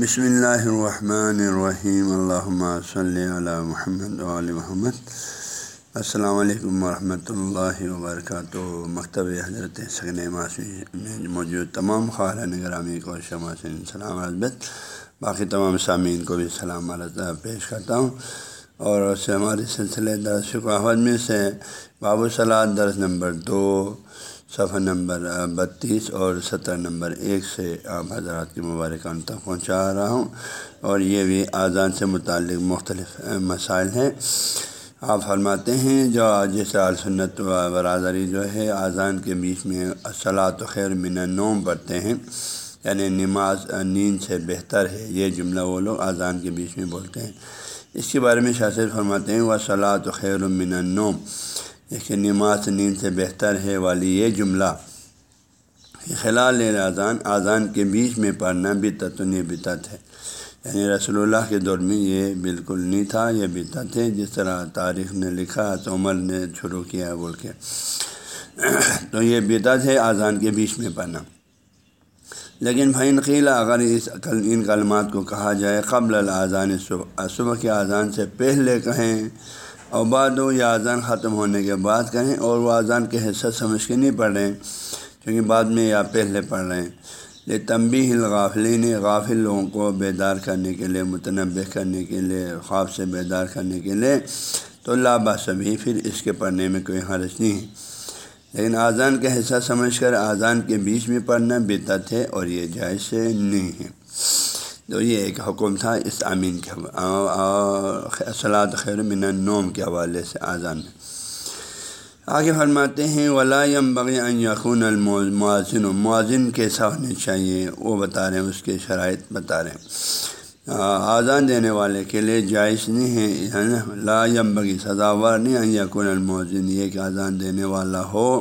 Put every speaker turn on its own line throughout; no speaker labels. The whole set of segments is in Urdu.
بسم اللہ الرحمن الرحیم الحمۃ صلی علی محمد علیہ محمد۔ السلام علیکم ورحمۃ اللہ وبرکاتہ۔ مکتب حضرت سگن معاشی میں موجود تمام خارن گرامی کو شمع سلام عزبت باقی تمام سامعین کو بھی سلام عرض پیش کرتا ہوں۔ اور اس سے ہمارے سلسلے درس احمد میں سے باب صلاح درس نمبر دو، صفحہ نمبر بتیس اور ستر نمبر ایک سے آپ حضرات کی مبارکان تک پہنچا رہا ہوں اور یہ بھی اذان سے متعلق مختلف مسائل ہیں۔ آپ فرماتے ہیں، جو جیسے سنت و برادری جو ہے اذان کے بیچ میں اصلاۃ و خیر من نوم پڑھتے ہیں۔ یعنی نماز، نیند سے بہتر ہے، یہ جملہ وہ لوگ اذان کے بیچ میں بولتے ہیں۔ اس کے بارے میں شاثر فرماتے ہیں وہ صلاۃ و خیر من نوم کہ نماز نیند سے بہتر ہے والی یہ جملہ۔ خلال اذان اذان کے بیچ میں پڑھنا بھی تتن بتت ہے۔ یعنی رسول اللہ کے دور میں یہ بالکل نہیں تھا، یہ بتت ہے۔ جس طرح تاریخ نے لکھا تو عمر نے شروع کیا، بول کے۔ تو یہ بتت ہے اذان کے بیچ میں پڑھنا۔ لیکن بھائی نقیلا اگر اس ان کلمات کو کہا جائے قبل الاذان صبح صبح کے اذان سے پہلے کہیں اور بعد و یا اذان ختم ہونے کے بعد کہیں اور وہ اذان کے حصہ سمجھ کے نہیں پڑھ رہے ہیں کیونکہ بعد میں یا پہلے پڑھ رہے ہیں۔ یہ تمبی الغافلین، غافل لوگوں کو بیدار کرنے کے لیے متنوع کرنے کے لیے، خواب سے بیدار کرنے کے لیے تو اللہ سبھی پھر اس کے پڑھنے میں کوئی حرج نہیں ہے۔ لیکن اذان کا حصہ سمجھ کر اذان کے بیچ میں پڑھنا بہتر ہے اور یہ جائز سے نہیں ہے۔ تو یہ ایک حکم تھا اس امین کے خیر من نوم کے حوالے سے آزان میں۔ آگے فرماتے ہیں ولام بغ یقون الموازن موازن کیسا ہونے چاہیے۔ وہ بتا رہے ہیں، اس کے شرائط بتا رہے ہیں۔ آزان دینے والے کے لیے جائز نہیں ہے یعنی لا یم بغی سزاوار نہیں ہے یقون الموزن یہ کہ آزان دینے والا ہو۔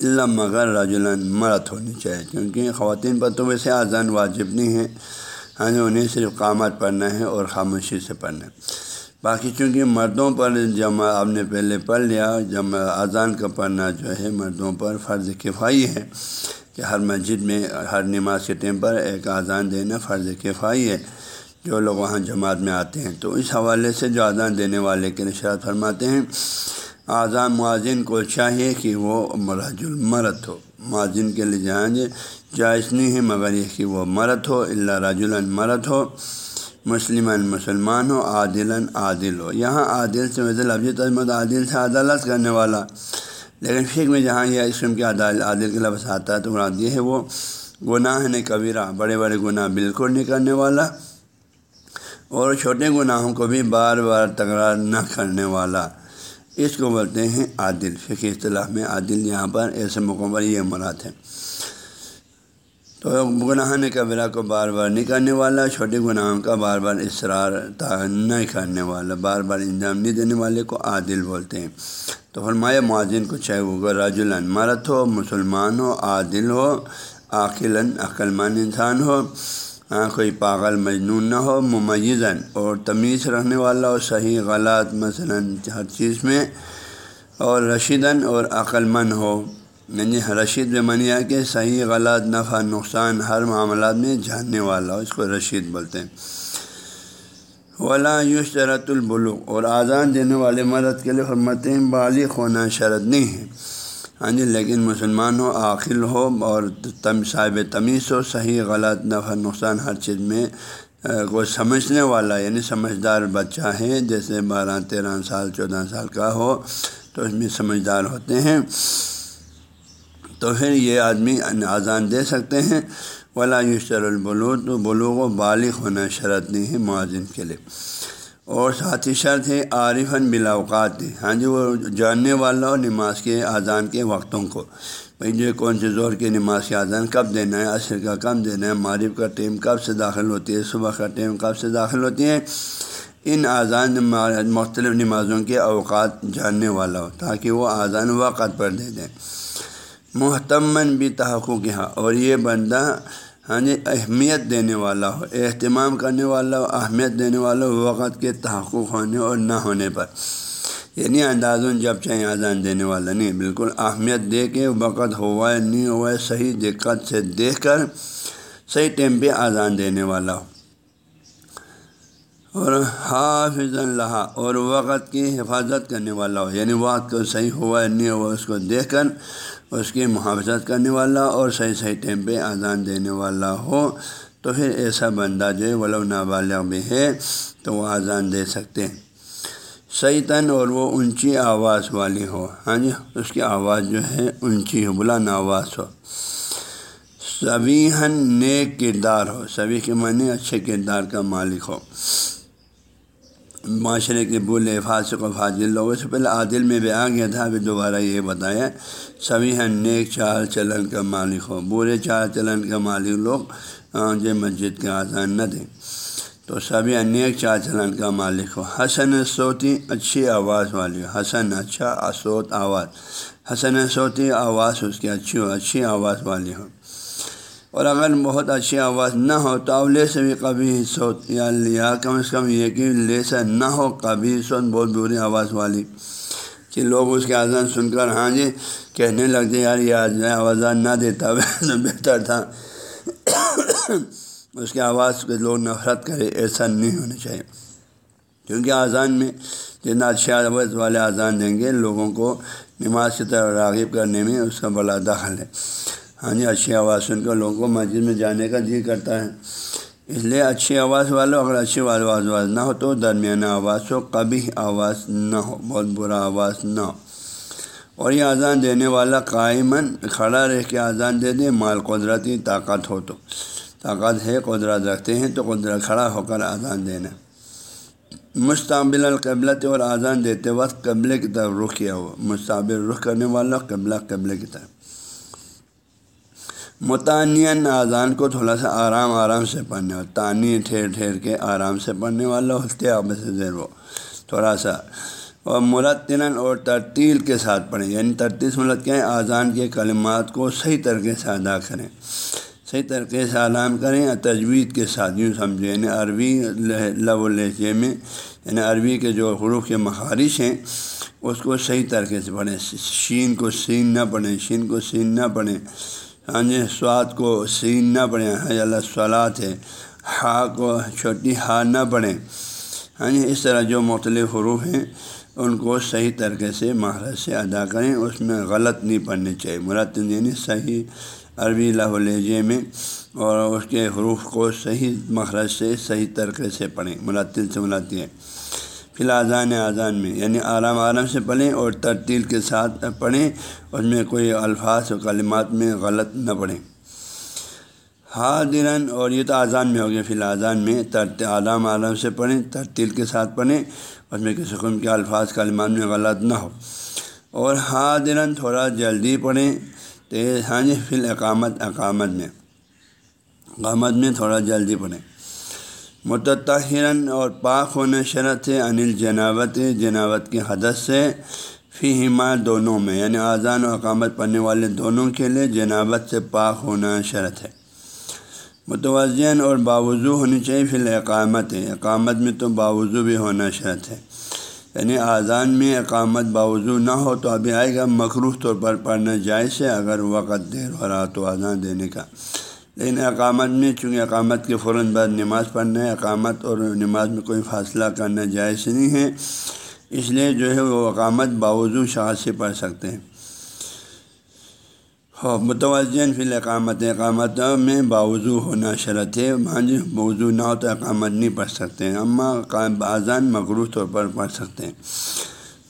اللہ مگر رجولن مرت ہونی چاہیے، کیونکہ خواتین پر تو ویسے اذان واجب نہیں ہے۔ ہاں انہیں صرف قامت پڑھنا ہے اور خاموشی سے پڑھنا ہے۔ باقی چونکہ مردوں پر جب آپ نے پہلے پڑھ لیا جب اذان کا پڑھنا جو ہے مردوں پر فرض کفائی ہے۔ کہ ہر مسجد میں ہر نماز کے ٹائم پر ایک اذان دینا فرض کفائی ہے۔ جو لوگ وہاں جماعت میں آتے ہیں تو اس حوالے سے جو اذان دینے والے کے نشاط فرماتے ہیں اعظام معذن کو چاہیے کہ وہ مراج المرت ہو۔ معذن کے لیے جہاں جائز نہیں ہے، مگر یہ کہ وہ مرت ہو اللہ راج المرت ہو مسلم مسلمان ہو عادل عادل ہو۔ یہاں عادل سے وزیر لفظ تجمت عادل سے عدالت کرنے والا لیکن فکر میں جہاں یہ اسلم کے عدال، عادل کے لفظ آتا ہے تو مراد یہ ہے وہ گناہ نے کبیرہ، بڑے بڑے گناہ بالکل نہیں کرنے والا اور چھوٹے گناہوں کو بھی بار بار تکرار نہ کرنے والا۔ اس کو بولتے ہیں عادل فقی اصطلاح میں عادل یہاں پر ایسے موقعوں پر یہ مراد ہے۔ تو گناہ نے کبرا کو بار بار نہیں کرنے والا، چھوٹے گناہوں کا بار بار اصرار نہیں کرنے والا، بار بار انجام نہیں دینے والے کو عادل بولتے ہیں۔ تو فرمایا معذن کو چاہے وہ راج مرت ہو، مسلمان ہو، عادل ہو عقل عقلمند انسان ہو ہاں کوئی پاگل مجنون نہ ہو ممیزن اور تمیز رہنے والا ہو، صحیح غلط مثلا ہر چیز میں اور رشیدن اور عقل مند ہو۔ یعنی رشید میں منیا کہ صحیح غلط، نفع، نقصان ہر معاملات میں جاننے والا ہو، اس کو رشید بولتے ہیں۔ ولا یو شرط البلو اور آزان دینے والے مرد کے لیے حرمتیں بالغ ہونا شرط نہیں ہے۔ ہاں جی لیکن مسلمان ہو، عاقل ہو اور تم صاحب تمیز ہو، صحیح، غلط، نفع، نقصان ہر چیز میں کو سمجھنے والا یعنی سمجھدار بچہ ہے۔ جیسے بارہ، تیرہ سال، چودہ سال کا ہو، تو اس میں سمجھدار ہوتے ہیں۔ تو پھر یہ آدمی اذان دے سکتے ہیں۔ ولا یوشر البلو تو بلوغ و بالغ ہونا شرط نہیں ہے معذن کے لیے۔ اور ساتھ ہی شرط ہے عارفن بلاوقات ہاں جی وہ جاننے والا ہو نماز کے اذان کے وقتوں کو۔ بھائی جو کون سی زور کی نماز کے اذان کب دینا ہے؟ عصر کا کب دینا ہے معرف کا ٹائم کب سے داخل ہوتی ہے؟ صبح کا ٹائم کب سے داخل ہوتی ہے؟ ان اذان مختلف نمازوں کے اوقات جاننے والا ہو، تاکہ وہ اذان وقت پر دے دیں۔ محتمن بھی تحقوق یہاں اور یہ بندہ ہاں جی اہمیت دینے والا ہو، اہتمام کرنے والا ہو، اہمیت دینے والا ہو وقت کے تحقق ہونے اور نہ ہونے پر۔ یعنی انداز جب چاہے اذان دینے والا، نہیں، بالکل اہمیت دے کے وقت ہوا ہے نہیں ہوا ہے صحیح دقت سے دیکھ کر، صحیح ٹائم پہ اذان دینے والا ہو۔ اور حافظ اللہ اور وقت کی حفاظت کرنے والا ہو۔ یعنی وقت کو صحیح ہوا نہیں ہوا، اس کو دیکھ کر اس کی محافظت کرنے والا اور صحیح صحیح ٹائم پہ اذان دینے والا ہو۔ تو پھر ایسا بندہ جو ہے، ولو نابالغ بھی ہے، تو وہ اذان دے سکتے ہیں۔ صحیح تن اور وہ اونچی آواز والی ہو۔ ہاں جی اس کی آواز جو ہے، اونچی ہو، بلند آواز ہو۔ سبھی نیک کردار ہو۔ سبھی کے معنی اچھے کردار کا مالک ہو۔ معاشرے کے بولے فاسق و فاضل لوگوں سے پہلے عادل میں بھی آ گیا تھا، ابھی دوبارہ یہ بتایا سبھی نیک چال چلن کا مالک ہو، برے چال چلن کا مالک لوگ جو مسجد کا آزان نہ دیں۔ تو سبھی نیک چال چلن کا مالک ہو۔ حسن سوتی اچھی آواز والی ہو حسن اچھا اسوت آواز۔ حسن سوتی آواز اس کی اچھی ہو، اچھی آواز والی ہو۔ اور اگر بہت اچھی آواز نہ ہو تو اولے سے بھی کبھی سوت، یا لیا کم از کم یہ کہ لے سے نہ ہو کبھی سوت بہت بری آواز والی، کہ لوگ اس کے آزان سن کر ہاں جی کہنے لگتے یار یہ آواز نہ دیتا بہتر تھا۔ اس کی آواز کے لوگ نفرت کرے ایسا نہیں ہونا چاہیے۔ کیونکہ اذان میں جتنا اچھے آواز والے اذان دیں گے، لوگوں کو نماز کی طرح راغب کرنے میں اس کا بڑا دخل ہے۔ ہاں جی اچھی آواز سن کر لوگوں کو مسجد میں جانے کا جی کرتا ہے۔ اس لیے اچھی آواز والو، اگر اچھی آواز آواز نہ ہو تو درمیانہ آواز ہو، کبھی آواز نہ ہو، بہت برا آواز نہ ہو۔ اور یہ اذان دینے والا قائمن کھڑا رہ کے اذان دے دے، مال قدرتی طاقت ہو تو۔ طاقت ہے، قدرت رکھتے ہیں تو قدرت کھڑا ہو کر اذان دینا۔ مستقبل القبلت اور اذان دیتے وقت قبلے کی طرف رخ کیا ہو مستقبل رخ کرنے والا قبلہ قبلے کی طرف۔ متعین اذان کو تھوڑا سا آرام آرام سے پڑھنے والا تانی ٹھہر ٹھہر کے آرام سے پڑھنے والا ہوتے آپ سے زیر وہ تھوڑا سا۔ اور مرتن اور ترتیل کے ساتھ پڑھیں یعنی ترتیس ملت مطلب کے اذان کے کلمات کو صحیح طریقے سے ادا کریں۔ صحیح طریقے سے علام کریں یا تجوید کے ساتھ، یوں سمجھیں۔ یعنی عربی لب و لہجے میں یعنی عربی کے جو حروف کے مخارش ہیں، اس کو صحیح طریقے سے پڑھیں۔ شین کو سین نہ پڑھیں، شین کو سین نہ پڑھیں۔ ہاں جی سواد کو سین نہ پڑھیں یعنی ہاں اللہ سوالات ہے، ہا کو چھوٹی ہا نہ پڑھیں ہاں جی اس طرح جو مختلف حروف ہیں، ان کو صحیح طریقے سے مہارت سے ادا کریں، اس میں غلط نہیں پڑھنے چاہیے۔ مرت یعنی صحیح عربی لہ لہجے میں اور اس کے حروف کو صحیح مخرج سے صحیح طریقے سے پڑھیں۔ مرتل سے ملاتی ہے۔ فی الحال اذان میں یعنی آرام آرام سے پڑھیں اور ترتیل کے ساتھ پڑھیں اس میں کوئی الفاظ و کلمات میں غلط نہ پڑھیں۔ حاضرن اور یہ تو اذان میں ہو گیا، فی الحال میں ترت، آرام آرام سے پڑھیں، ترتیل کے ساتھ پڑھیں اس میں کسی قسم کے الفاظ، کلمات میں غلط نہ ہو۔ اور حاضرن تھوڑا جلدی پڑھیں تیز ہاں جی فی الاقامت، اقامت میں۔ اقامت میں تھوڑا جلدی پڑھیں۔ متحرن اور پاک ہونا شرط ہے، انل جناوت جناوت کی حدث سے فی ہما دونوں میں یعنی اذان و اقامت پڑھنے والے دونوں کے لیے جنابت سے پاک ہونا شرط ہے۔ متوجہ اور باوضو ہونی چاہیے فی الاقامت، اقامت میں تو باوضو بھی ہونا شرط ہے۔ یعنی اذان میں اقامت باوضو نہ ہو تو ابھی آئے گا مخروف طور پر پڑھنا جائز ہے، اگر وقت دیر ہو رہا تو اذان دینے کا۔ لیکن اقامت میں، چونکہ اقامت کے فوراً بعد نماز پڑھنا ہے، اقامت اور نماز میں کوئی فاصلہ کرنا جائز نہیں ہے، اس لیے جو ہے وہ اقامت باوضو شاہ سے پڑھ سکتے ہیں۔ ہو فی الحقامت اقامت میں باوضو ہونا شرط ہے ہاں جی باوضو نہ ہو تو اقامت نہیں پڑھ سکتے ہیں، اما اذان مغروف طور پر پڑھ سکتے ہیں۔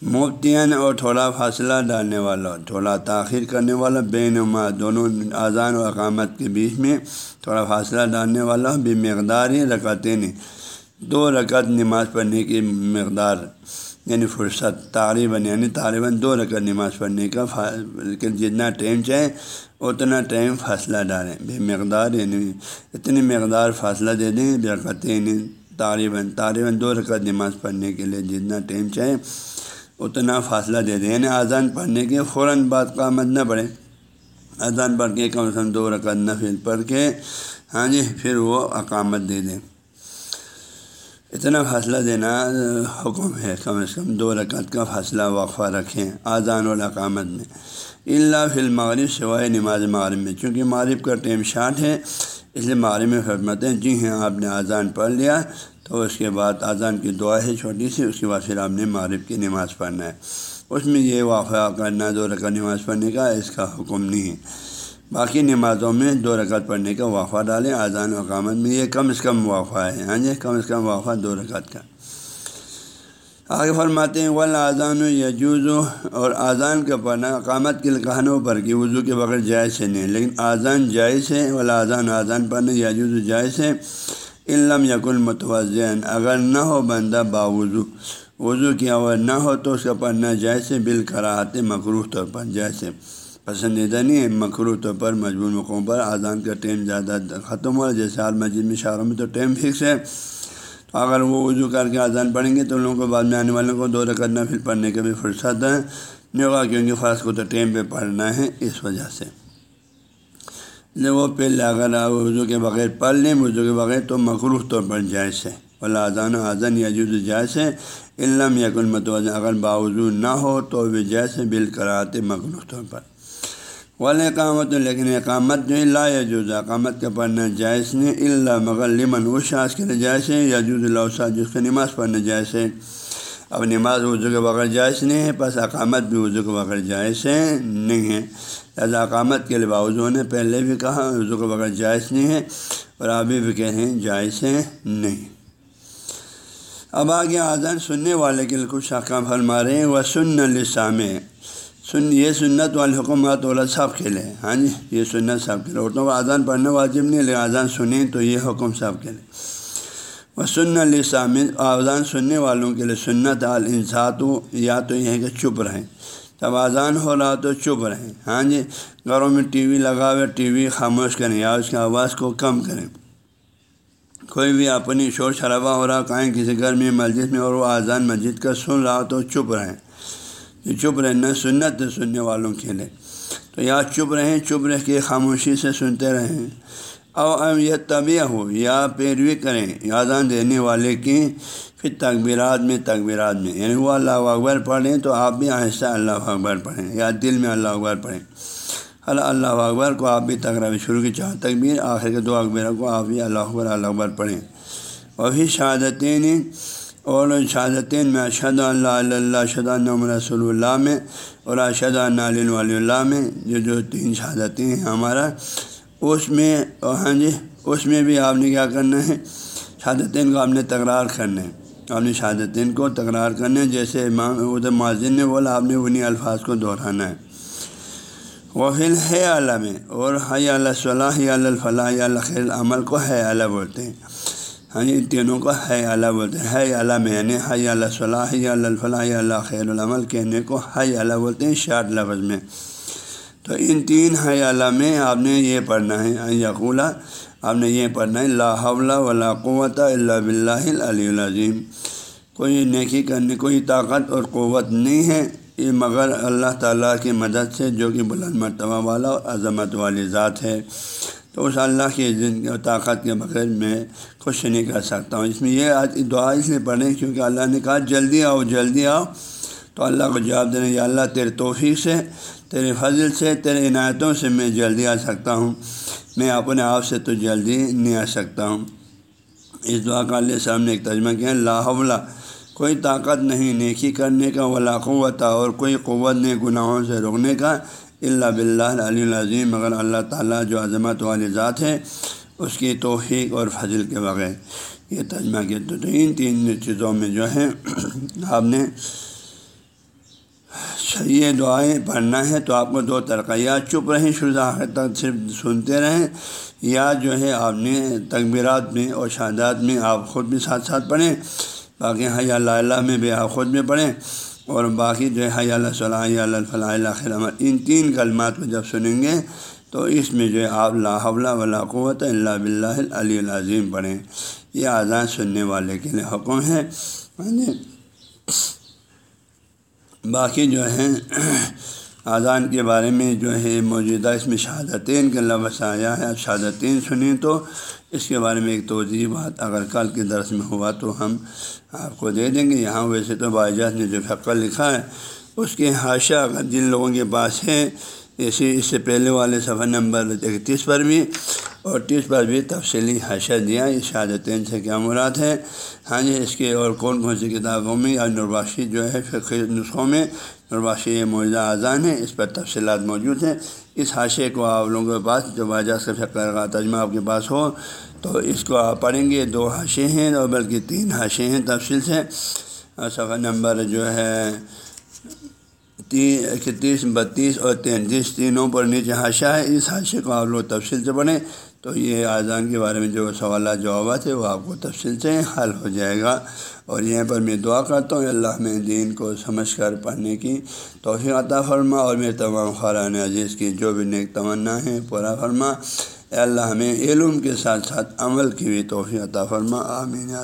مفتین اور تھوڑا فاصلہ ڈالنے والا تھوڑا تاخیر کرنے والا بے نما دونوں اذان و اقامت کے بیچ میں تھوڑا فاصلہ ڈالنے والا، بے مقدار ہی رکعتیں دو رکعت نماز پڑھنے کی مقدار یعنی فرصت، تقریباً یعنی طالباً دو رکعت نماز پڑھنے کا جتنا ٹائم چاہے، اتنا ٹائم فاصلہ ڈالیں۔ بے مقدار یعنی اتنی مقدار فاصلہ دے دیں رکعتیں طالباً طالباً دو رکعت نماز پڑھنے کے لیے جتنا ٹائم چاہے اتنا فاصلہ دے دیں۔ یعنی اذان پڑھنے کے فوراً بعد قامت نہ پڑھے اذان پڑھ کے کم از کم دو رکعت نفل پڑھ کے ہاں جی پھر وہ اقامت دے دیں۔ اتنا فاصلہ دینا حکم ہے۔ کم از کم دو رکعت کا فاصلہ وقفہ رکھیں اذان الاقامت میں۔ اللہ فی المغرب سوائے نماز مغرب میں۔ چونکہ مغرب کا ٹائم شارٹ ہے، اس لیے مغرب میں فرماتے ہیں جی ہاں آپ نے اذان پڑھ لیا۔ تو اس کے بعد اذان کی دعا ہے، چھوٹی سی، اس کے بعد پھر آپ نے مغرب کی نماز پڑھنا ہے۔ اس میں یہ واقعہ کرنا دو رکعت نماز پڑھنے کا اس کا حکم نہیں ہے۔ باقی نمازوں میں دو رکعت پڑھنے کا وقفہ ڈالیں، اذان و اقامت میں یہ کم از کم وقفہ ہے۔ ہاں جی کم از کم وقفہ دو رکعت کا۔ آگے فرماتے ہیں ولا اذان و یجوز۔ اور اذان کا پڑھنا اقامت کے کہانوں پر کہ وضو کے بغیر جائز سے نہیں، لیکن اذان جائز ہے۔ ولا اذان اذان پڑھنا یجوز جائز ہے۔ علم یق المتوزین اگر نہ ہو بندہ باوضو، وضو کیا ہوا نہ ہو تو اس کا پڑھنا جائز بال کراہت مقروح طور پر جیسے پسندیدہ نہیں ہے مقروح طور پر مجبور موقعوں پر اذان کا ٹائم زیادہ ختم ہوا، جیسے حال مسجد میں شہروں میں تو ٹائم فکس ہے۔ تو اگر وہ وضو کر کے اذان پڑھیں گے تو ان لوگوں کو بعد میں آنے والوں کو دورہ کرنا پھر پڑھنے کا بھی فرصت ہے۔ نہیں ہوگا کیونکہ فرض کو تو ٹائم پہ پڑھنا ہے، اس وجہ سے۔ وہ پہلے اگر آپ وضو کے بغیر پڑھ لیں وضو کے بغیر تو مقروف طور پر جائز ہے۔ ولا اذان و اذان یا جز جائز ہے۔ علم یق المتوز اگر باوضو نہ ہو تو وہ جیسے بال کراتے مقروف طور پر۔ وال اقامت لیکن اقامت جو لا یجوز۔ اقامت کا پڑھنا جائز نہیں اللہ مگر لمن وہ شاذ کے لیے جائز ہے۔ یجوز اللہ جس کا نماز پڑھنا جائز ہے۔ اب نماز وضو کے بغیر جائز نہیں ہے بس اقامت بھی وضو کے بغیر جائز ہے، نہیں ہے۔ لہٰذا اقامت کے لیے باوضو نے پہلے بھی کہا، وضو کے بغیر جائز نہیں ہے، اور ابھی بھی کہہ رہے ہیں جائز ہے، نہیں۔ اب آگے آزان سننے والے کے لیے کچھ حکام فرما رہے ہیں وہ سن لسام سن، یہ سنت والے حکومت والا صاحب کے لیے۔ ہاں جی یہ سنت صاحب کے لیے۔ عورتوں کو آزان پڑھنا واجب نہیں لیکن آزان سنیں تو یہ حکم صاحب کے لیے۔ وہ سن لسام آزان سننے والوں کے لیے سنت الانسات یا تو یہ ہے کہ چپ رہیں۔ جب آزان ہو رہا تو چپ رہیں۔ ہاں جی گھروں میں ٹی وی لگا ہوئے ٹی وی خاموش کریں یا اس کی آواز کو کم کریں۔ کوئی بھی اپنی شور شرابہ ہو رہا، کہیں کسی گھر میں مسجد میں اور وہ آزان مسجد کا سن رہا تو چپ رہیں۔ یہ چپ رہنا سنت سننے والوں کے لیے۔ تو یا چپ رہیں، چپ رہ کے خاموشی سے سنتے رہیں۔ او یہ طبیع ہو یا پیروی کریں آزان دینے والے کی پھر تقبیرات میں تقبیرات میں۔ یعنی وہ اللہ اکبر پڑھیں تو آپ بھی آہستہ اللہ اکبر پڑھیں، یا دل میں اللہ اکبر پڑھیں۔ اللہ اللہ اکبر کو آپ بھی تقرر شروع کی چاہ تقبیر آخر کے دو اکبر کو آپ بھی اللہ اکبر اللہ اکبر پڑھیں۔ اور پھر شہادتین، اور شہادتین میں اشد اللہ اللہ اشد الم رسول اللہ میں، اور اشد اللہ ولی اللہ میں، جو جو تین شہادتیں ہیں ہمارا۔ اس میں ہاں جی اس میں بھی آپ نے کیا کرنا ہے شہادتین کو آپ نے تکرار کرنا ہے آپ نے شہادتین کو تکرار کرنا ہے جیسے امام ادھر معذن نے بولا آپ نے انہیں الفاظ کو دہرانا ہے وہ فل ہے اعلیٰ میں اور حی اللہ صلاح الفلاح اللہ خیر عمل کو ہے اعلیٰ بولتے ہیں ہاں ان تینوں کو ہے اعلیٰ بولتے ہیں ہے اعلیٰ میں یعنی حی اللہ صلاح الفلاح اللہ خیر العمل کہنے کو ہے اعلیٰ بولتے ہیں شاٹ لفظ میں تو ان تین ہے اعلیٰ میں آپ نے یہ پڑھنا ہے یقولہ آپ نے یہ پڑھنا ہے، لا حول ولا قوت اللہ بلّہ علی العظیم۔ کوئی نیکی کرنے، کوئی طاقت اور قوت نہیں ہے، یہ مگر اللہ تعالیٰ کی مدد سے، جو کہ بلند مرتبہ والا اور عظمت والی ذات ہے۔ تو اس اللہ کی طاقت کے بغیر میں خوش نہیں کر سکتا ہوں۔ اس میں یہ دعا اس لیے پڑھیں کیونکہ اللہ نے کہا جلدی آؤ جلدی آؤ۔ تو اللہ کو جواب دینے یا اللہ تیرے توفیق سے، تیرے فضل سے، تیرے عنایتوں سے میں جلدی آ سکتا ہوں۔ میں اپنے آپ سے تو جلدی نہیں آ سکتا ہوں۔ اس دعا کا اللہ صاحب نے ایک ترجمہ کیا لاہولہ کوئی طاقت نہیں نیکی کرنے کا، ولا قوت اور کوئی قوت نہیں گناہوں سے روکنے کا اللہ بلّہ علی العظیم۔ مگر اللہ تعالیٰ جو عظمت والی ذات ہے، اس کی توفیق اور فضل کے بغیر۔ یہ ترجمہ کیا تو ان تین چیزوں میں جو ہے، آپ نے اچھا، یہ دعائیں پڑھنا ہے تو آپ کو دو طرقہ یا چپ رہیں، شروع آخر تک صرف سنتے رہیں، یا جو ہے آپ نے تقبیرات میں اور شہادات میں آپ خود بھی ساتھ ساتھ پڑھیں، باقی حیا اللہ اللہ میں بھی آپ خود میں پڑھیں، اور باقی جو ہے حیا اللہ صلاح اللہ فلاح اللہ ان تین کلمات کو جب سنیں گے تو اس میں جو ہے آپ لا ولا قوت اللہ بلّہ علی العظیم پڑھیں۔ یہ آزاد سننے والے کے لیے حکم ہے۔ یعنی باقی جو ہے اذان کے بارے میں جو ہے موجودہ اس میں شہادتین کا لفظ آیا ہے اب شہادتین سنیں تو اس کے بارے میں ایک توجہ بات اگر کل کے درس میں ہوا تو ہم آپ کو دے دیں گے۔ یہاں ویسے تو باجات نے جو فقہ لکھا ہے، اس کے حاشہ اگر جن لوگوں کے پاس ہے اسی اس سے پہلے والے صفحہ نمبر اکتیس پر بھی اور تیس پر بھی تفصیلی حشر دیا اس شہادتین سے کیا مراد ہے؟ ہاں جی اس کے اور کون کون سی کتابوں میں یا نرباشی جو ہے فقی نسخوں میں نرباشی معجزہ اذان ہے، اس پر تفصیلات موجود ہیں۔ اس حاشے کو آپ لوگوں کے پاس، جو باجا سے فقر کا تجمہ آپ کے پاس ہو، تو اس کو آپ پڑھیں گے۔ دو حاشے ہیں اور بلکہ تین حاشے ہیں تفصیل سے۔ صفحہ نمبر جو ہے تین اکتیس، بتیس اور تینتیس تینوں پر نیچے حاشہ ہے۔ اس حاشے کو آپ لوگ تفصیل سے پڑھیں۔ تو یہ اذان کے بارے میں جو سوالات، جوابات ہے وہ آپ کو تفصیل سے حل ہو جائے گا۔ اور یہاں پر میں دعا کرتا ہوں اللہ میں دین کو سمجھ کر پڑھنے کی توفیق عطا فرما اور میرے تمام خران عزیز کی جو بھی نیک تمنا ہے پورا فرما۔ اللہ ہمیں علم کے ساتھ ساتھ عمل کی بھی توفیق عطا فرما۔ آمین